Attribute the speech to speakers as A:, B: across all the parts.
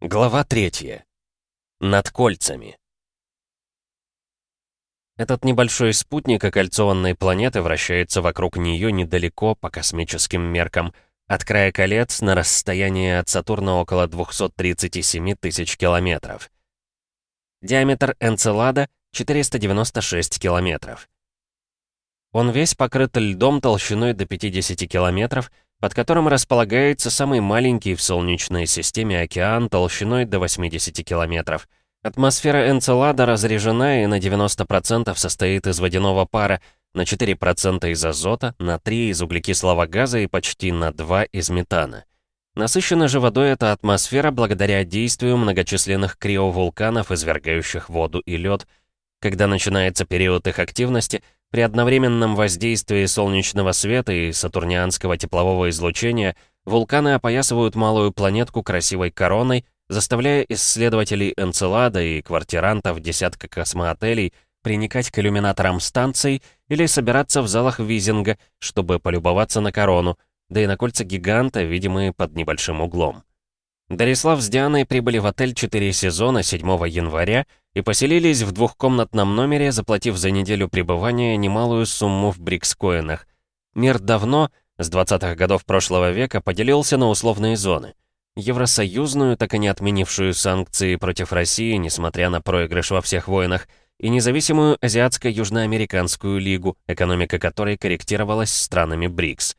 A: Глава третья. Над кольцами. Этот небольшой спутник окольцованной планеты вращается вокруг нее недалеко по космическим меркам, от края колец на расстоянии от Сатурна около 237 тысяч километров. Диаметр Энцелада — 496 километров. Он весь покрыт льдом толщиной до 50 километров, под которым располагается самый маленький в Солнечной системе океан толщиной до 80 километров. Атмосфера Энцелада разрежена и на 90% состоит из водяного пара, на 4% из азота, на 3% из углекислого газа и почти на 2% из метана. Насыщена же водой эта атмосфера благодаря действию многочисленных криовулканов, извергающих воду и лед. Когда начинается период их активности — при одновременном воздействии солнечного света и сатурнианского теплового излучения вулканы опоясывают малую планетку красивой короной, заставляя исследователей Энцелада и квартирантов десятка космоотелей приникать к иллюминаторам станций или собираться в залах Визинга, чтобы полюбоваться на корону, да и на кольца гиганта, видимые под небольшим углом. Дарислав с Дианой прибыли в отель 4 сезона 7 января и поселились в двухкомнатном номере, заплатив за неделю пребывания немалую сумму в брикскоинах. Мир давно, с 20-х годов прошлого века, поделился на условные зоны. Евросоюзную, так и не отменившую санкции против России, несмотря на проигрыш во всех войнах, и независимую Азиатско-Южноамериканскую лигу, экономика которой корректировалась странами БРИКС.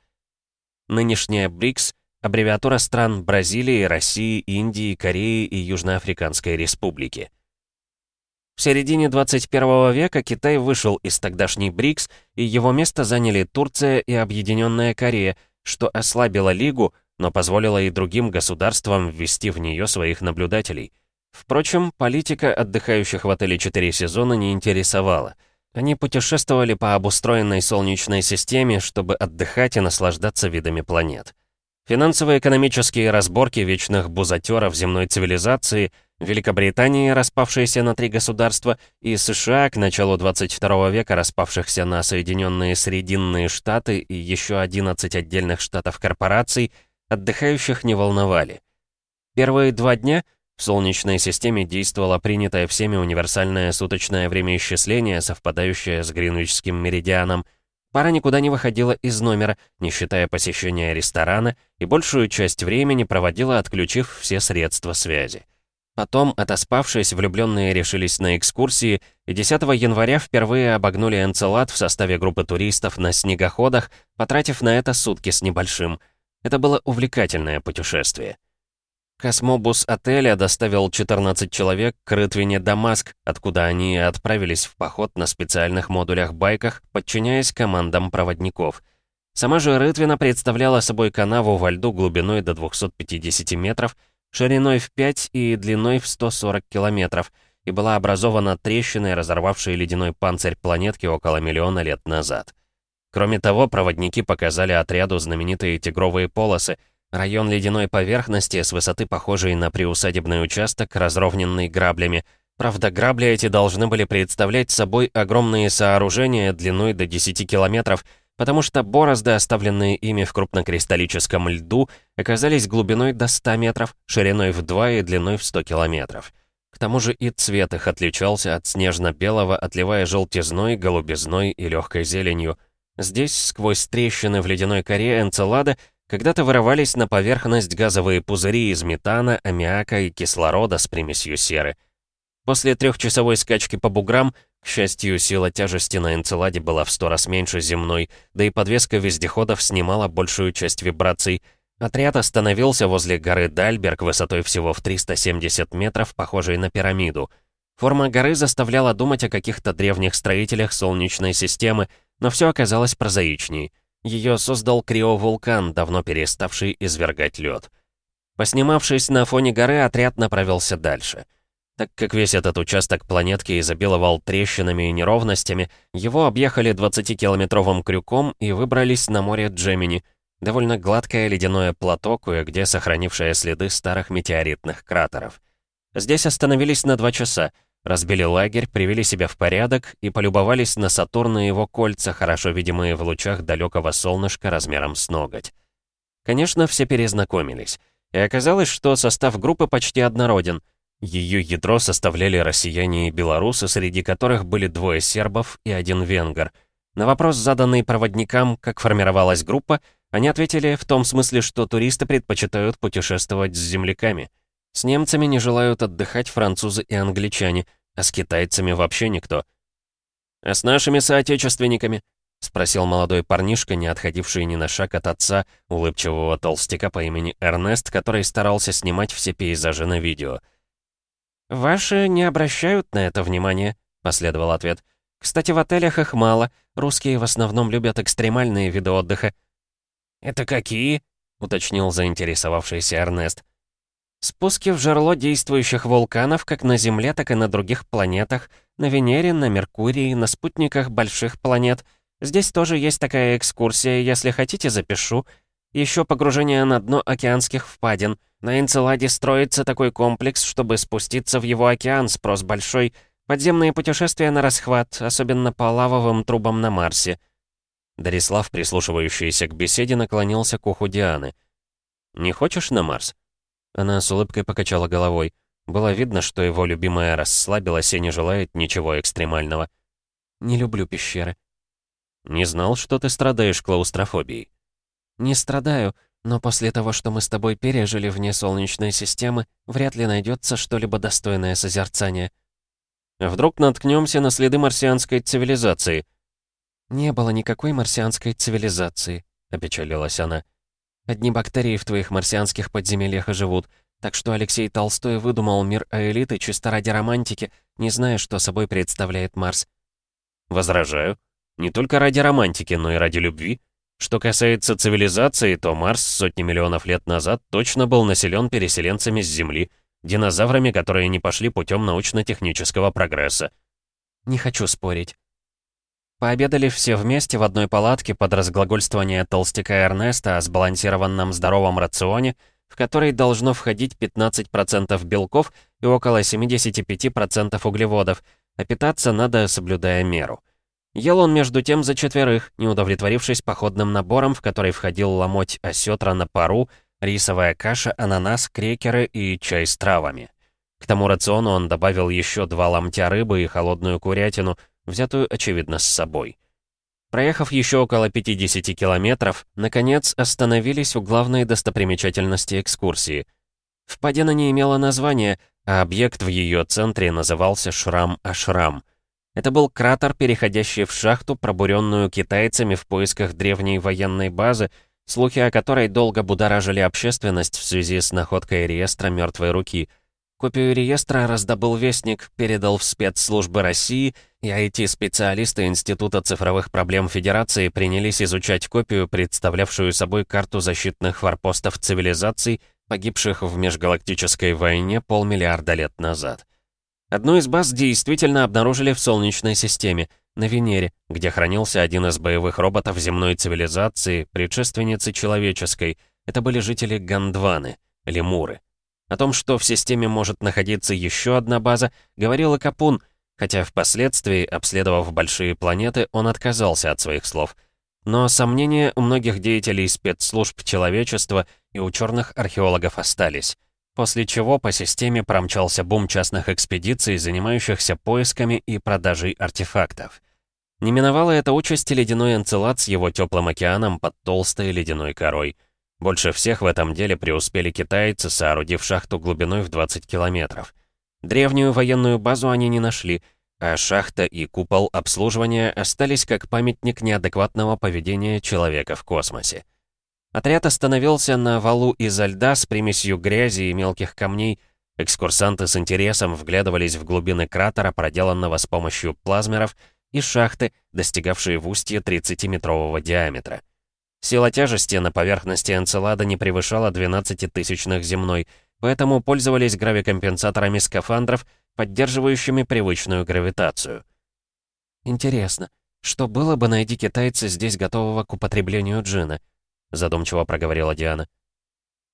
A: Нынешняя БРИКС — аббревиатура стран Бразилии, России, Индии, Кореи и Южноафриканской республики. В середине 21 века Китай вышел из тогдашней БРИКС, и его место заняли Турция и Объединенная Корея, что ослабило Лигу, но позволило и другим государствам ввести в нее своих наблюдателей. Впрочем, политика отдыхающих в отеле 4 сезона не интересовала. Они путешествовали по обустроенной Солнечной системе, чтобы отдыхать и наслаждаться видами планет. Финансово-экономические разборки вечных бузатеров земной цивилизации — Великобритании, распавшейся на три государства, и США к началу 22 века, распавшихся на Соединенные Срединные Штаты и еще 11 отдельных штатов-корпораций, отдыхающих не волновали. Первые два дня в Солнечной системе действовало принятое всеми универсальное суточное времяисчисление, совпадающее с Гринвичским меридианом. Пара никуда не выходила из номера, не считая посещения ресторана, и большую часть времени проводила, отключив все средства связи. Потом, отоспавшись, влюбленные решились на экскурсии и 10 января впервые обогнули Энцелад в составе группы туристов на снегоходах, потратив на это сутки с небольшим. Это было увлекательное путешествие. Космобус отеля доставил 14 человек к Рытвине Дамаск, откуда они отправились в поход на специальных модулях-байках, подчиняясь командам проводников. Сама же Рытвина представляла собой канаву во льду глубиной до 250 метров, шириной в 5 и длиной в 140 километров, и была образована трещиной, разорвавшей ледяной панцирь планетки около миллиона лет назад. Кроме того, проводники показали отряду знаменитые тигровые полосы, район ледяной поверхности с высоты похожей на приусадебный участок, разровненный граблями. Правда, грабли эти должны были представлять собой огромные сооружения длиной до 10 километров, потому что борозды, оставленные ими в крупнокристаллическом льду, оказались глубиной до 100 метров, шириной в 2 и длиной в 100 километров. К тому же и цвет их отличался от снежно-белого, отливая желтизной, голубизной и легкой зеленью. Здесь, сквозь трещины в ледяной коре Энцелада, когда-то вырывались на поверхность газовые пузыри из метана, аммиака и кислорода с примесью серы. После трехчасовой скачки по буграм к счастью, сила тяжести на Энцеладе была в сто раз меньше земной, да и подвеска вездеходов снимала большую часть вибраций. Отряд остановился возле горы Дальберг высотой всего в 370 метров, похожей на пирамиду. Форма горы заставляла думать о каких-то древних строителях Солнечной системы, но все оказалось прозаичней. Ее создал криовулкан, давно переставший извергать лед. Поснимавшись на фоне горы, отряд направился дальше — так как весь этот участок планетки изобиловал трещинами и неровностями, его объехали 20-километровым крюком и выбрались на море Джемини, довольно гладкое ледяное плато, кое-где сохранившее следы старых метеоритных кратеров. Здесь остановились на два часа, разбили лагерь, привели себя в порядок и полюбовались на Сатурн и его кольца, хорошо видимые в лучах далекого солнышка размером с ноготь. Конечно, все перезнакомились. и оказалось, что состав группы почти однороден. Ее ядро составляли россияне и белорусы, среди которых были двое сербов и один венгер. На вопрос, заданный проводникам, как формировалась группа, они ответили в том смысле, что туристы предпочитают путешествовать с земляками. С немцами не желают отдыхать французы и англичане, а с китайцами вообще никто. «А с нашими соотечественниками?» — спросил молодой парнишка, не отходивший ни на шаг от отца, улыбчивого толстяка по имени Эрнест, который старался снимать все пейзажи на видео. «Ваши не обращают на это внимания», — последовал ответ. «Кстати, в отелях их мало. Русские в основном любят экстремальные виды отдыха». «Это какие?» — уточнил заинтересовавшийся Эрнест. «Спуски в жерло действующих вулканов как на Земле, так и на других планетах, на Венере, на Меркурии, на спутниках больших планет — Здесь тоже есть такая экскурсия, если хотите, запишу. Еще погружение на дно океанских впадин. На Энцеладе строится такой комплекс, чтобы спуститься в его океан, спрос большой. Подземные путешествия на расхват, особенно по лавовым трубам на Марсе. Дарислав, прислушивающийся к беседе, наклонился к уху Дианы. «Не хочешь на Марс?» Она с улыбкой покачала головой. Было видно, что его любимая расслабилась и не желает ничего экстремального. «Не люблю пещеры», «Не знал, что ты страдаешь клаустрофобией». «Не страдаю, но после того, что мы с тобой пережили вне Солнечной системы, вряд ли найдется что-либо достойное созерцания». «Вдруг наткнемся на следы марсианской цивилизации?» «Не было никакой марсианской цивилизации», — опечалилась она. «Одни бактерии в твоих марсианских подземельях и живут, так что Алексей Толстой выдумал мир аэлиты чисто ради романтики, не зная, что собой представляет Марс». «Возражаю. Не только ради романтики, но и ради любви. Что касается цивилизации, то Марс сотни миллионов лет назад точно был населен переселенцами с Земли, динозаврами, которые не пошли путем научно-технического прогресса.
B: Не хочу спорить. Пообедали все вместе в одной палатке под разглагольствование толстяка Эрнеста о сбалансированном здоровом рационе, в который должно входить 15% белков и около 75% углеводов, а питаться надо, соблюдая меру. Ел он между тем за четверых, не удовлетворившись походным набором, в который входил ломоть осетра на пару, рисовая каша, ананас, крекеры и чай с травами. К тому рациону он добавил еще два ломтя рыбы и холодную курятину, взятую, очевидно, с собой. Проехав еще около 50 километров, наконец остановились у главной достопримечательности экскурсии. Впадина не имела названия, а объект в ее центре назывался Шрам-Ашрам. Это был кратер, переходящий в шахту, пробуренную китайцами в поисках древней военной базы, слухи о которой долго будоражили общественность в связи с находкой реестра мертвой руки. Копию реестра раздобыл Вестник, передал в спецслужбы России, и IT-специалисты Института цифровых проблем Федерации принялись изучать копию, представлявшую собой карту защитных форпостов цивилизаций, погибших в межгалактической войне полмиллиарда лет назад. Одну из баз действительно обнаружили в Солнечной системе, на Венере, где хранился один из боевых роботов земной цивилизации, предшественницы человеческой. Это были жители Гондваны, лемуры. О том, что в системе может находиться еще одна база, говорил и Капун, хотя впоследствии, обследовав большие планеты, он отказался от своих слов. Но сомнения у многих деятелей спецслужб человечества и у черных археологов остались после чего по системе промчался бум частных экспедиций, занимающихся поисками и продажей артефактов. Не миновала эта участь ледяной энцелад с его теплым океаном под толстой ледяной корой. Больше всех в этом деле преуспели китайцы, соорудив шахту глубиной в 20 километров. Древнюю военную базу они не нашли, а шахта и купол обслуживания остались как памятник неадекватного поведения человека в космосе. Отряд остановился на валу изо льда с примесью грязи и мелких камней. Экскурсанты с интересом вглядывались в глубины кратера, проделанного с помощью плазмеров, и шахты, достигавшие в устье 30-метрового диаметра. Сила тяжести на поверхности Энцелада не превышала 12 тысячных земной, поэтому пользовались гравикомпенсаторами скафандров, поддерживающими привычную гравитацию. Интересно, что было бы, найди китайцы здесь готового к употреблению джина? Задумчиво проговорила Диана.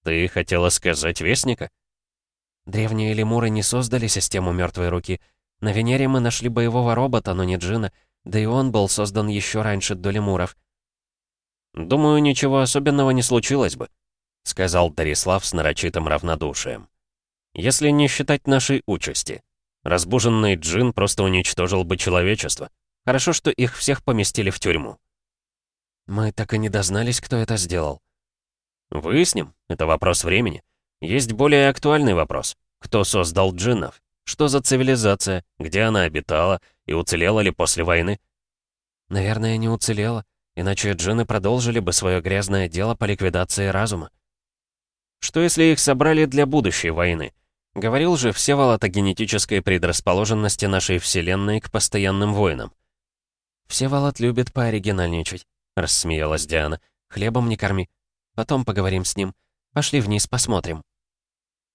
B: «Ты хотела сказать Вестника?» «Древние лемуры не создали систему мертвой руки. На Венере мы нашли боевого робота, но не Джина, да и он был создан еще раньше до лемуров». «Думаю, ничего особенного не случилось бы».
A: сказал Дарислав с нарочитым равнодушием. «Если не считать нашей участи. Разбуженный джин просто уничтожил бы человечество. Хорошо, что их всех поместили в тюрьму».
B: «Мы так и не дознались, кто это сделал».
A: «Выясним. Это вопрос времени. Есть более актуальный вопрос. Кто создал джиннов? Что за цивилизация? Где она обитала? И уцелела ли после войны?»
B: «Наверное, не уцелела. Иначе джинны продолжили бы свое грязное дело по ликвидации разума».
A: «Что если их собрали для будущей войны?» Говорил же Всеволод о генетической предрасположенности нашей Вселенной к постоянным войнам.
B: «Всеволод любит пооригинальничать», — рассмеялась Диана. «Хлебом не корми. Потом поговорим с ним. Пошли вниз, посмотрим».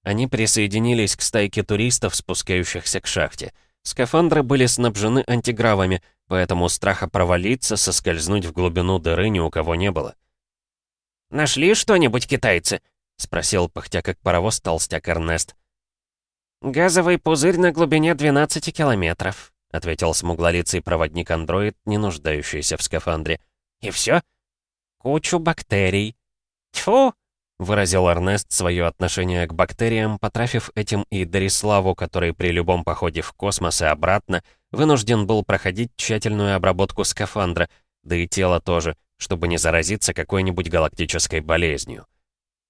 A: Они присоединились к стайке туристов, спускающихся к шахте. Скафандры были снабжены антигравами, поэтому страха провалиться, соскользнуть в глубину дыры ни у кого не было.
C: «Нашли что-нибудь, китайцы?»
A: — спросил, пыхтя как паровоз, толстяк Эрнест.
C: «Газовый пузырь на глубине 12 километров», —
A: ответил смуглолицый проводник-андроид, не нуждающийся в скафандре.
C: «И все?
A: «Кучу бактерий».
C: «Тьфу!»
A: выразил Эрнест свое отношение к бактериям, потрафив этим и Дариславу, который при любом походе в космос и обратно вынужден был проходить тщательную обработку скафандра, да и тело тоже, чтобы не заразиться какой-нибудь галактической болезнью.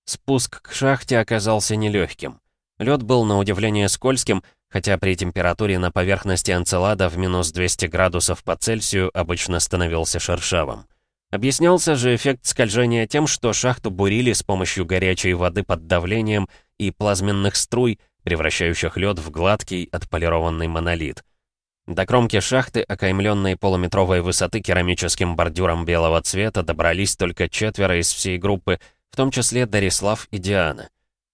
A: Спуск к шахте оказался нелегким. Лед был на удивление скользким, хотя при температуре на поверхности Анцелада в минус 200 градусов по Цельсию обычно становился шершавым. Объяснялся же эффект скольжения тем, что шахту бурили с помощью горячей воды под давлением и плазменных струй, превращающих лед в гладкий, отполированный монолит. До кромки шахты, окаймленной полуметровой высоты керамическим бордюром белого цвета, добрались только четверо из всей группы, в том числе Дарислав и Диана.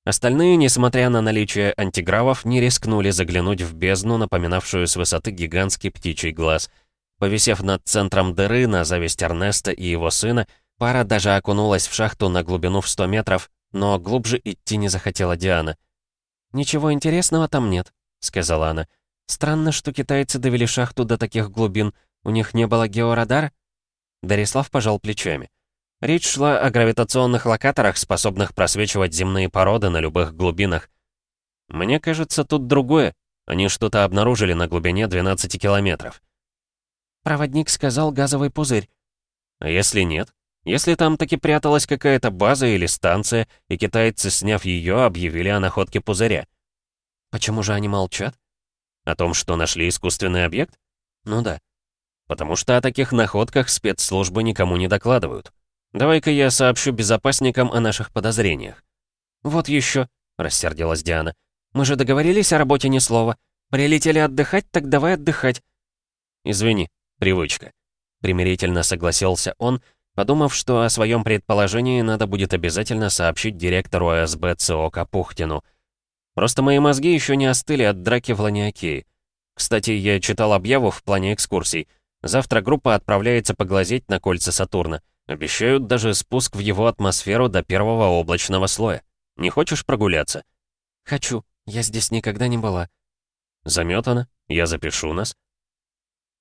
A: Остальные, несмотря на наличие антигравов, не рискнули заглянуть в бездну, напоминавшую с высоты гигантский птичий глаз — Повисев над центром дыры на зависть Эрнеста и его сына, пара даже окунулась в шахту на глубину в 100 метров, но глубже идти не захотела Диана.
B: «Ничего интересного там нет», — сказала она. «Странно, что китайцы довели шахту до таких глубин. У них не было георадара?»
A: Дарислав пожал плечами. Речь шла о гравитационных локаторах, способных просвечивать земные породы на любых глубинах. Мне кажется, тут другое. Они что-то обнаружили на глубине 12 километров.
B: Проводник сказал газовый пузырь.
A: А если нет? Если там таки пряталась какая-то база или станция, и китайцы, сняв ее, объявили о находке пузыря?
B: Почему же они молчат?
A: О том, что нашли искусственный объект?
B: Ну да.
A: Потому что о таких находках спецслужбы никому не докладывают. Давай-ка я сообщу безопасникам о наших подозрениях.
B: Вот еще, рассердилась Диана. Мы же договорились о работе ни слова. Прилетели отдыхать, так давай отдыхать.
A: Извини, Привычка. Примирительно согласился он, подумав, что о своем предположении надо будет обязательно сообщить директору АСБ ЦО Капухтину. Просто мои мозги еще не остыли от драки в Ланиакее. Кстати, я читал объяву в плане экскурсий. Завтра группа отправляется поглазеть на кольца Сатурна. Обещают даже спуск в его атмосферу до первого облачного слоя. Не хочешь прогуляться?
B: Хочу. Я здесь никогда не была.
A: Заметано. Я запишу нас.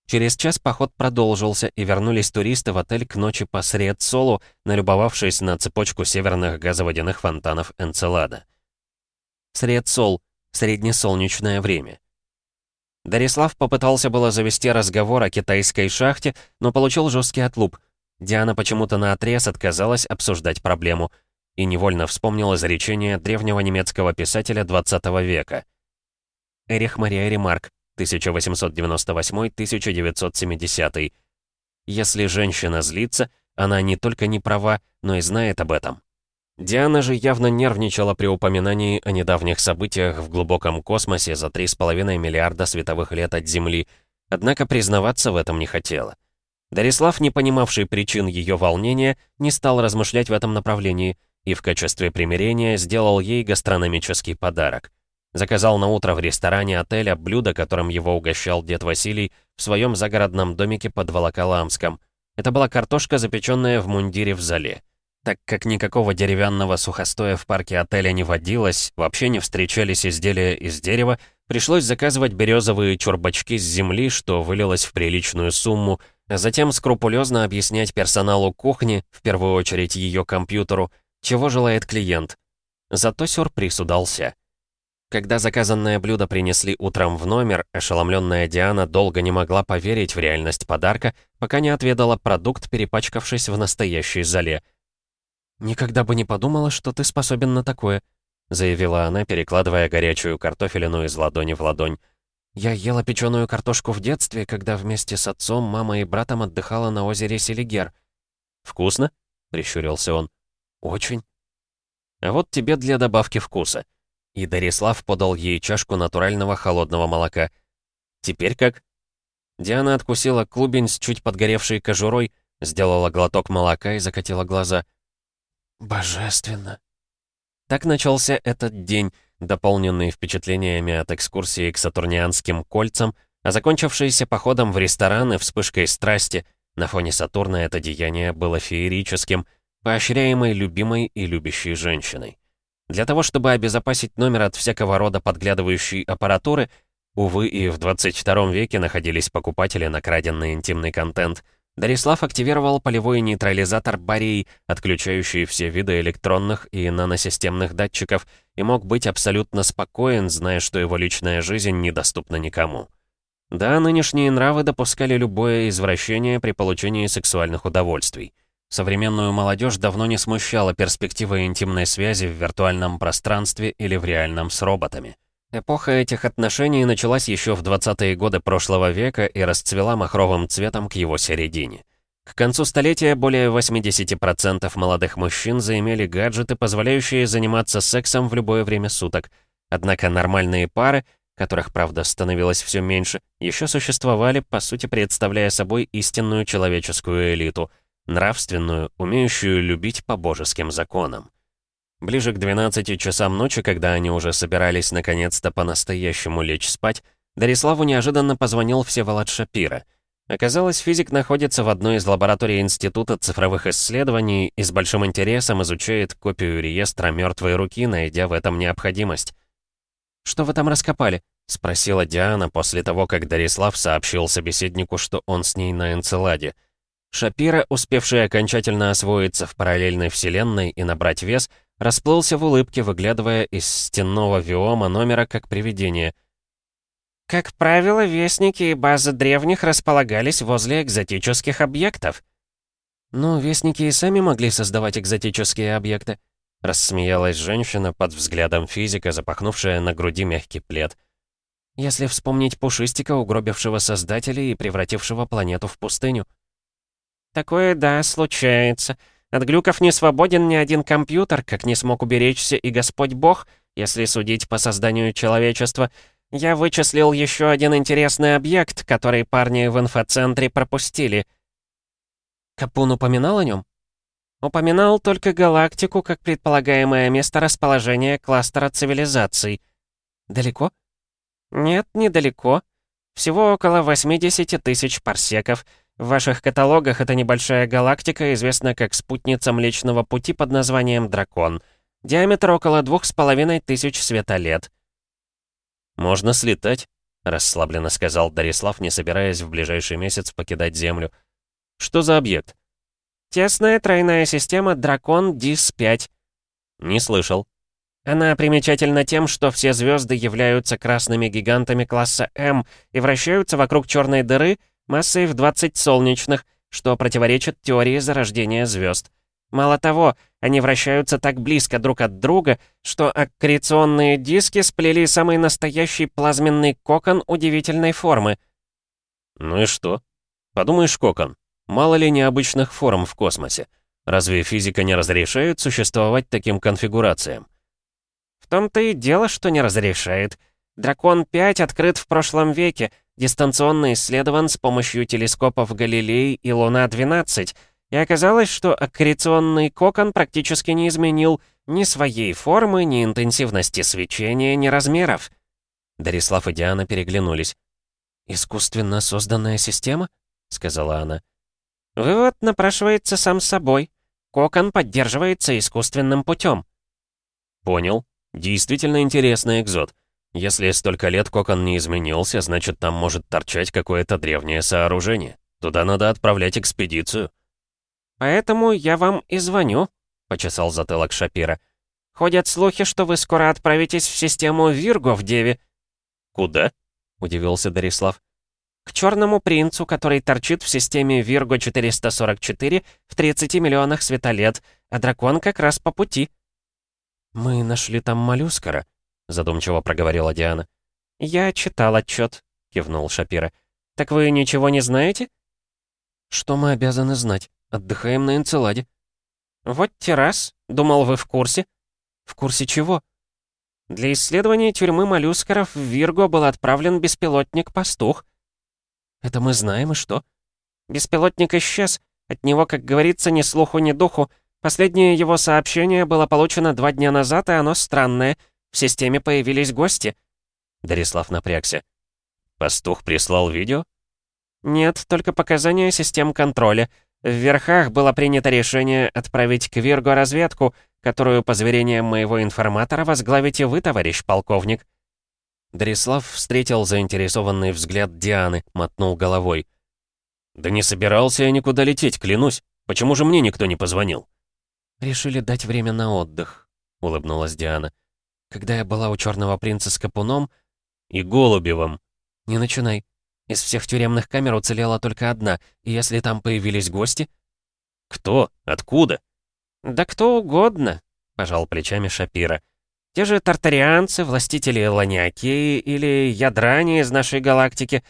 B: Через час поход продолжился, и вернулись туристы в отель к ночи по Сриет-Солу, налюбовавшись на цепочку северных газоводяных фонтанов Энцелада. Сриет-Сол — среднесолнечное время. Дарислав попытался было завести разговор о китайской шахте, но получил жесткий отлуп. Диана почему-то наотрез отказалась обсуждать проблему и невольно вспомнил изречение древнего немецкого писателя 20 века. Эрих Мария Ремарк 1898-1970. Если женщина злится, она не только не права, но и знает об этом. Диана же явно нервничала при упоминании о недавних событиях в глубоком космосе за 3,5 миллиарда световых лет от Земли, однако признаваться в этом не хотела. Дарислав, не понимавший причин ее волнения, не стал размышлять в этом направлении и в качестве примирения сделал ей гастрономический подарок. Заказал на утро в ресторане отеля блюдо, которым его угощал дед Василий в своем загородном домике под Волоколамском. Это была картошка, запеченная в мундире в зале. Так как никакого деревянного сухостоя в парке отеля не водилось, вообще не встречались изделия из дерева, пришлось заказывать березовые чурбачки с земли, что вылилось в приличную сумму, а затем скрупулезно объяснять персоналу кухни, в первую очередь ее компьютеру,
A: Чего желает клиент? Зато сюрприз удался. Когда заказанное блюдо принесли утром в номер, ошеломленная Диана долго не могла поверить в реальность подарка, пока не отведала продукт, перепачкавшись в настоящей зале. «Никогда бы не подумала, что ты способен на такое», заявила она, перекладывая горячую картофелину из ладони в ладонь. «Я ела печеную картошку в детстве, когда вместе с отцом, мамой и братом отдыхала на озере Селигер». «Вкусно?» — прищурился он. «Очень». «А вот тебе для добавки вкуса». И Дарислав подал ей чашку натурального холодного молока. «Теперь как?» Диана откусила клубень с чуть подгоревшей кожурой, сделала глоток молока и закатила глаза. «Божественно!» Так начался этот день, дополненный впечатлениями от экскурсии к Сатурнианским кольцам, а закончившийся походом в ресторан и вспышкой страсти. На фоне Сатурна это деяние было феерическим, поощряемой любимой и любящей женщиной. Для того, чтобы обезопасить номер от всякого рода подглядывающей аппаратуры, увы, и в 22 веке находились покупатели на краденный интимный контент, Дарислав активировал полевой нейтрализатор барий, отключающий все виды электронных и наносистемных датчиков, и мог быть абсолютно спокоен, зная, что его личная жизнь недоступна никому. Да, нынешние нравы допускали любое извращение при получении сексуальных удовольствий. Современную молодежь давно не смущала перспектива интимной связи в виртуальном пространстве или в реальном с роботами. Эпоха этих отношений началась еще в 20-е годы прошлого века и расцвела махровым цветом к его середине. К концу столетия более 80% молодых мужчин заимели гаджеты, позволяющие заниматься сексом в любое время суток. Однако нормальные пары, которых, правда, становилось все меньше, еще существовали, по сути представляя собой истинную человеческую элиту — нравственную, умеющую любить по божеским законам. Ближе к 12 часам ночи, когда они уже собирались наконец-то по-настоящему лечь спать, Дариславу неожиданно позвонил Всеволод Шапира. Оказалось, физик находится в одной из лабораторий Института цифровых исследований и с большим интересом изучает копию реестра мертвой руки, найдя в этом необходимость. «Что вы там раскопали?» — спросила Диана после того, как Дарислав сообщил собеседнику, что он с ней на Энцеладе — Шапира, успевший окончательно освоиться в параллельной вселенной и набрать вес, расплылся в улыбке, выглядывая из стенного виома номера как привидение.
C: «Как правило, вестники и базы древних располагались возле экзотических объектов».
A: «Ну, вестники и сами могли создавать экзотические объекты», рассмеялась женщина под взглядом физика, запахнувшая на груди мягкий плед. «Если вспомнить Пушистика, угробившего создателей и превратившего планету в пустыню».
C: Такое, да, случается. От глюков не свободен ни один компьютер, как не смог уберечься и Господь Бог, если судить по созданию человечества. Я вычислил еще один интересный объект, который парни в инфоцентре пропустили.
A: Капун упоминал о нем?
C: Упоминал только галактику как предполагаемое место расположения кластера цивилизаций.
A: Далеко?
C: Нет, недалеко. Всего около 80 тысяч парсеков — в ваших каталогах эта небольшая галактика известна как спутница Млечного Пути под названием Дракон. Диаметр около двух с половиной тысяч светолет.
A: «Можно слетать», — расслабленно сказал Дарислав, не собираясь в ближайший месяц покидать Землю. «Что за объект?»
C: «Тесная тройная система Дракон Дис-5».
A: «Не слышал».
C: Она примечательна тем, что все звезды являются красными гигантами класса М и вращаются вокруг черной дыры — массой в 20 солнечных, что противоречит теории зарождения звезд. Мало того, они вращаются так близко друг от друга, что аккреционные диски сплели самый настоящий плазменный кокон удивительной формы.
A: Ну и что? Подумаешь, кокон. Мало ли необычных форм в космосе. Разве физика не разрешает существовать таким конфигурациям?
C: В том-то и дело, что не разрешает. Дракон 5 открыт в прошлом веке, дистанционно исследован с помощью телескопов Галилей и Луна-12, и оказалось, что аккреционный кокон практически не изменил ни своей формы, ни интенсивности свечения, ни размеров.
A: Дарислав и Диана переглянулись. «Искусственно созданная система?» — сказала она.
C: «Вывод напрашивается сам собой. Кокон поддерживается искусственным путем».
A: «Понял. Действительно интересный экзот. Если столько лет кокон не изменился, значит, там может торчать какое-то древнее сооружение. Туда надо отправлять экспедицию.
C: Поэтому я вам и звоню.
B: — почесал затылок Шапира. «Ходят слухи, что вы скоро отправитесь в систему Вирго в Деве».
A: «Куда?» — удивился Дарислав.
B: «К черному принцу, который торчит в системе Вирго-444 в 30 миллионах светолет, а дракон как раз по пути».
C: «Мы нашли там моллюскара», — задумчиво проговорила Диана.
B: «Я читал отчет, кивнул Шапира. «Так вы ничего не знаете?»
C: «Что мы обязаны знать? Отдыхаем на Энцеладе».
B: «Вот террас. Думал, вы в курсе».
C: «В курсе чего?»
B: «Для исследования тюрьмы моллюскеров в Вирго был отправлен беспилотник-пастух».
C: «Это мы знаем, и что?»
B: «Беспилотник исчез. От него, как говорится, ни слуху, ни духу. Последнее его сообщение было получено два дня назад, и оно странное. В системе появились гости».
C: Дарислав напрягся.
A: «Пастух прислал видео?»
B: «Нет, только показания систем контроля. В верхах было принято решение отправить к Вирго разведку, которую, по заверениям моего информатора, возглавите вы, товарищ полковник».
C: Дарислав встретил заинтересованный взгляд Дианы, мотнул головой.
A: «Да не собирался я никуда лететь, клянусь. Почему же мне никто не позвонил?»
C: «Решили дать время на отдых», — улыбнулась Диана. «Когда я была у Черного принца с Капуном...»
A: «И Голубевым»,
C: «Не начинай. Из всех тюремных камер уцелела только одна, и если там появились гости...»
A: «Кто? Откуда?»
B: «Да кто угодно», — пожал плечами Шапира. «Те же тартарианцы, властители Ланиакеи или ядране из нашей галактики.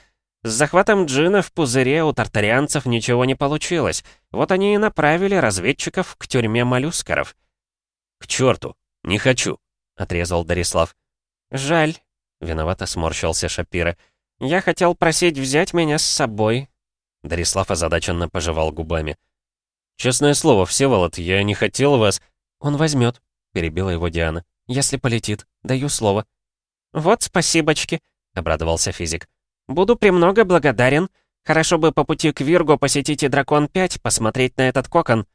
B: С захватом джина в пузыре у тартарианцев ничего не получилось. Вот они и направили разведчиков к тюрьме моллюскаров».
A: «К черту! Не хочу!» — отрезал Дарислав.
B: «Жаль», — виновато сморщился Шапира. «Я хотел просить взять меня с собой».
C: Дарислав озадаченно пожевал губами.
A: «Честное слово, Всеволод, я не хотел вас...»
C: «Он возьмет», — перебила его Диана. «Если полетит, даю слово».
B: «Вот спасибочки», — обрадовался физик. «Буду премного благодарен. Хорошо бы по пути к Виргу посетить и Дракон-5, посмотреть на этот кокон».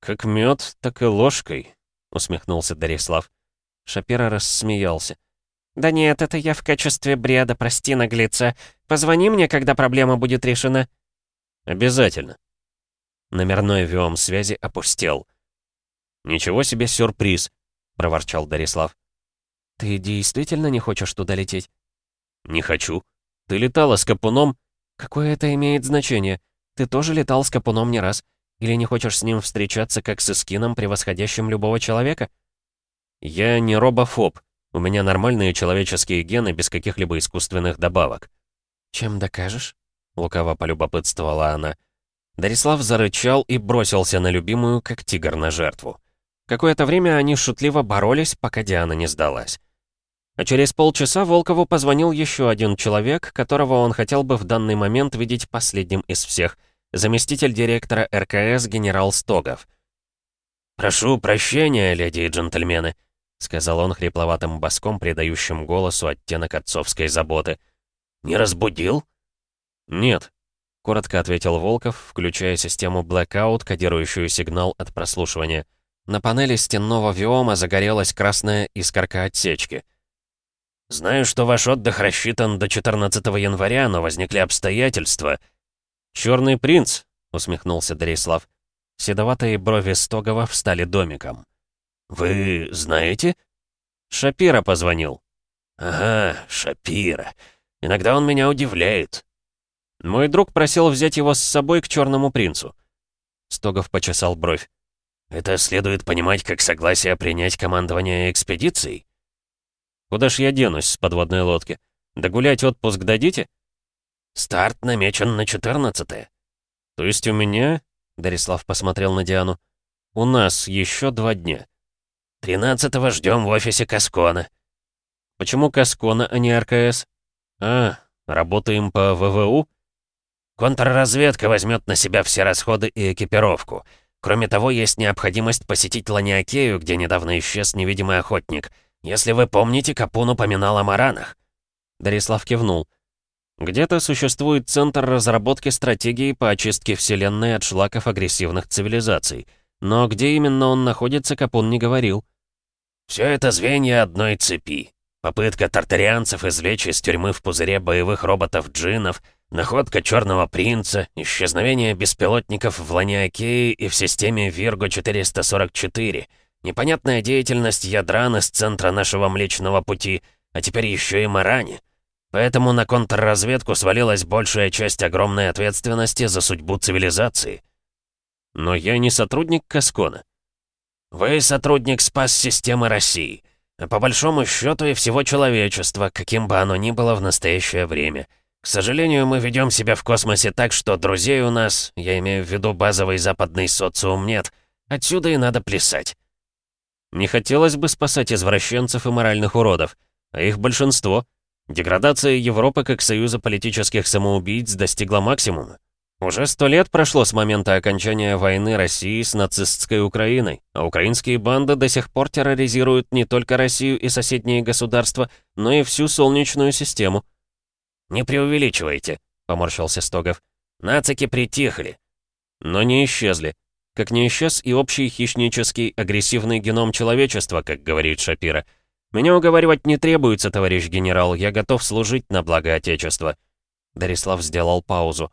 A: «Как мед, так и ложкой», — усмехнулся Дарислав.
C: Шапира рассмеялся.
B: «Да нет, это я в качестве бреда, прости, наглеца. Позвони мне, когда проблема будет решена».
A: «Обязательно».
C: Номерной виом связи опустел.
A: «Ничего себе сюрприз», — проворчал Дарислав.
C: «Ты действительно не хочешь туда лететь?»
A: «Не хочу. Ты летала с Капуном?»
C: «Какое это имеет значение? Ты тоже летал с Капуном не раз. Или не хочешь с ним встречаться, как с эскином, превосходящим любого человека?»
A: «Я не робофоб», у меня нормальные человеческие гены без каких-либо искусственных добавок».
C: «Чем докажешь?»
A: — лукаво полюбопытствовала она. Дарислав зарычал и бросился на любимую, как тигр на жертву. Какое-то время они шутливо боролись, пока Диана не сдалась. А через полчаса Волкову позвонил еще один человек, которого он хотел бы в данный момент видеть последним из всех — заместитель директора РКС генерал Стогов. «Прошу прощения, леди и джентльмены», сказал он хрипловатым баском, придающим голосу оттенок отцовской заботы. «Не разбудил?» «Нет», — коротко ответил Волков, включая систему Blackout, кодирующую сигнал от прослушивания. На панели стенного виома загорелась красная искорка отсечки. «Знаю, что ваш отдых рассчитан до 14 января, но возникли обстоятельства». «Черный принц», — усмехнулся Дарислав. Седоватые брови Стогова встали домиком. «Вы знаете?» «Шапира позвонил». «Ага, Шапира. Иногда он меня удивляет». «Мой друг просил взять его с собой к Черному принцу». Стогов почесал бровь. «Это следует понимать как согласие принять командование экспедицией?» «Куда ж я денусь с подводной лодки? Догулять отпуск дадите?» «Старт намечен на 14 «То есть у меня...» — Дарислав посмотрел на Диану. «У нас еще два дня». «Тринадцатого ждем в офисе Каскона». «Почему Каскона, а не РКС?» «А, работаем по ВВУ?» «Контрразведка возьмет на себя все расходы и экипировку. Кроме того, есть необходимость посетить Ланиакею, где недавно исчез невидимый охотник. Если вы помните, Капун упоминал о маранах». Дарислав кивнул. «Где-то существует центр разработки стратегии по очистке Вселенной от шлаков агрессивных цивилизаций. Но где именно он находится, Капун не говорил». Все это звенья одной цепи. Попытка тартарианцев извлечь из тюрьмы в пузыре боевых роботов-джинов, Находка Черного Принца, исчезновение беспилотников в Ланиакее и в системе Вирго-444, непонятная деятельность Ядран из центра нашего Млечного Пути, а теперь еще и Марани. Поэтому на контрразведку свалилась большая часть огромной ответственности за судьбу цивилизации. Но я не сотрудник Каскона. Вы сотрудник спас-системы России, а по большому счету и всего человечества, каким бы оно ни было в настоящее время — к сожалению, мы ведем себя в космосе так, что друзей у нас, я имею в виду базовый западный социум, нет. Отсюда и надо плясать. Не хотелось бы спасать извращенцев и моральных уродов, а их большинство. Деградация Европы как союза политических самоубийц достигла максимума. Уже сто лет прошло с момента окончания войны России с нацистской Украиной, а украинские банды до сих пор терроризируют не только Россию и соседние государства, но и всю Солнечную систему. «Не преувеличивайте», — поморщился Стогов. «Нацики притихли». Но не исчезли. Как не исчез и общий хищнический агрессивный геном человечества, как говорит Шапира. «Меня уговаривать не требуется, товарищ генерал, я готов служить на благо Отечества». Дарислав сделал паузу.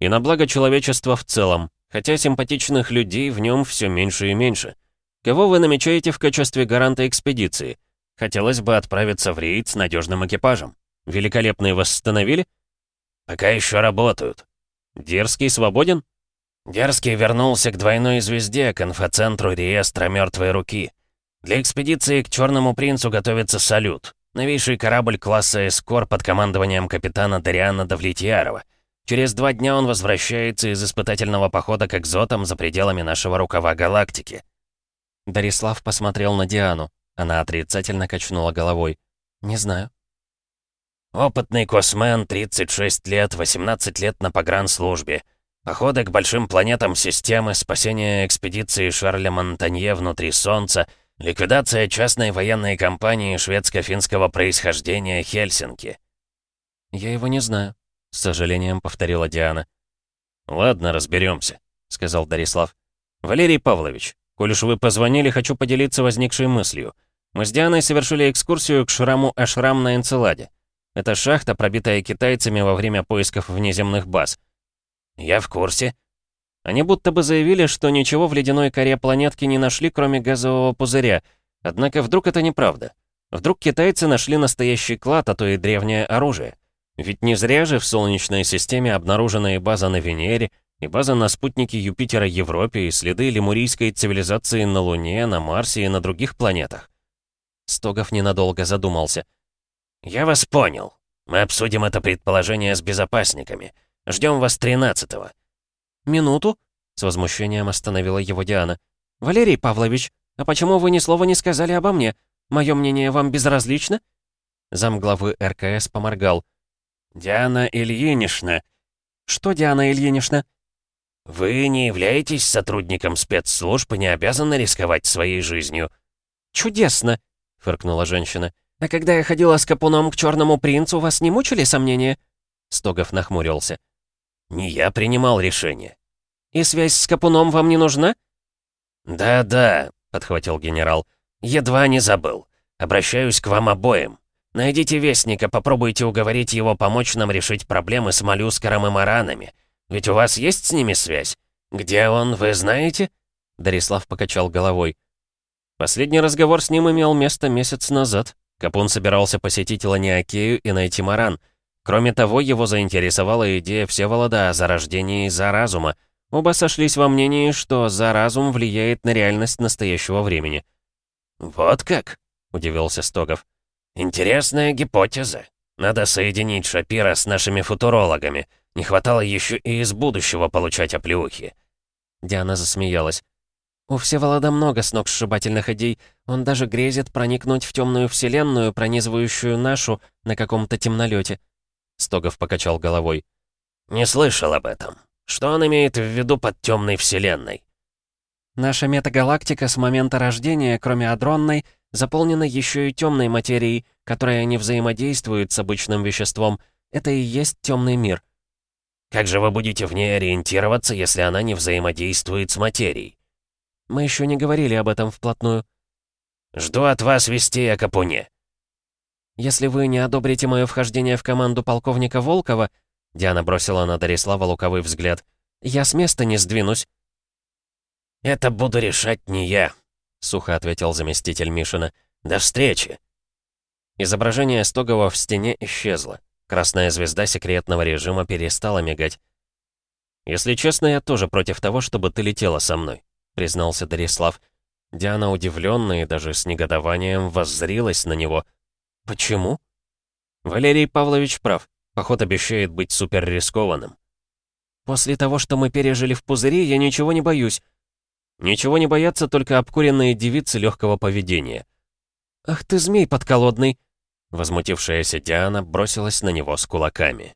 A: «И на благо человечества в целом, хотя симпатичных людей в нем все меньше и меньше. Кого вы намечаете в качестве гаранта экспедиции? Хотелось бы отправиться в рейд с надежным экипажем». Великолепные восстановили? Пока еще работают. Дерзкий свободен? Дерзкий вернулся к двойной звезде, к инфоцентру реестра мертвой руки. Для экспедиции к Черному принцу готовится салют. Новейший корабль класса «Эскор» под командованием капитана Дариана Давлетьярова. Через два дня он возвращается из испытательного похода к экзотам за пределами нашего рукава галактики. Дарислав посмотрел на Диану. Она отрицательно качнула головой. «Не знаю». Опытный космен, 36 лет, 18 лет на погранслужбе. Походы к большим планетам системы, спасение экспедиции Шарля Монтанье внутри Солнца, ликвидация частной военной компании шведско-финского происхождения Хельсинки. «Я его не знаю», — с сожалением повторила Диана. «Ладно, разберемся, сказал Дарислав. «Валерий Павлович, коль уж вы позвонили, хочу поделиться возникшей мыслью. Мы с Дианой совершили экскурсию к шраму Ашрам на Энцеладе. Это шахта, пробитая китайцами во время поисков внеземных баз. Я в курсе. Они будто бы заявили, что ничего в ледяной коре планетки не нашли, кроме газового пузыря. Однако вдруг это неправда. Вдруг китайцы нашли настоящий клад, а то и древнее оружие. Ведь не зря же в Солнечной системе обнаружена и база на Венере, и база на спутнике Юпитера Европе, и следы лемурийской цивилизации на Луне, на Марсе и на других планетах. Стогов ненадолго задумался — «Я вас понял. Мы обсудим это предположение с безопасниками. Ждем вас 13-го».
B: «Минуту?» — с возмущением остановила его Диана. «Валерий Павлович, а почему вы ни слова не сказали обо мне? Мое мнение вам безразлично?» Замглавы РКС поморгал.
A: «Диана Ильинична».
B: «Что, Диана Ильинична?»
A: «Вы не являетесь сотрудником спецслужб и не обязаны рисковать своей жизнью».
B: «Чудесно!» — фыркнула женщина. «А когда я ходила с Капуном к Черному принцу, вас не мучили сомнения?» Стогов нахмурился.
A: «Не я принимал решение».
B: «И связь с Капуном вам не нужна?»
A: «Да-да», — подхватил генерал. «Едва не забыл. Обращаюсь к вам обоим. Найдите Вестника, попробуйте уговорить его помочь нам решить проблемы с моллюскором и маранами. Ведь у вас есть с ними связь? Где он, вы знаете?»
B: Дарислав покачал головой. Последний разговор с ним имел место месяц назад. Капун собирался посетить Ланиакею и найти Маран. Кроме того, его заинтересовала идея Всеволода о зарождении за-разума. Оба сошлись во мнении, что за-разум влияет на реальность настоящего времени.
A: «Вот как?» — удивился Стогов. «Интересная гипотеза. Надо соединить Шапира с нашими футурологами. Не хватало еще и из будущего получать оплеухи».
B: Диана засмеялась. У Всеволода много сногсшибательных идей. Он даже грезит проникнуть в темную вселенную, пронизывающую нашу, на каком-то темнолете. Стогов покачал головой.
A: «Не слышал об этом. Что он имеет в виду под темной вселенной?»
B: Наша метагалактика с момента рождения, кроме адронной, заполнена еще и темной материей, которая не взаимодействует с обычным веществом. Это и есть темный мир.
A: Как же вы будете в ней ориентироваться, если она не взаимодействует с материей?
B: Мы еще не говорили об этом вплотную.
A: Жду от вас вести о Капуне.
B: Если вы не одобрите мое вхождение в команду полковника Волкова, Диана бросила на Дарислава луковый взгляд. «Я с места не сдвинусь».
A: «Это буду решать не я», — сухо ответил заместитель Мишина. «До встречи!»
B: Изображение Стогова в стене исчезло. Красная звезда секретного режима перестала мигать. «Если честно, я тоже против того, чтобы ты летела со мной», — признался Дарислав. Диана, удивленная и даже с негодованием, воззрилась на него. «Почему?» «Валерий Павлович прав. Поход обещает быть суперрискованным». «После того, что мы пережили в пузыре, я ничего не боюсь». «Ничего не боятся только обкуренные девицы легкого поведения». «Ах ты, змей подколодный!» Возмутившаяся Диана бросилась на него с кулаками.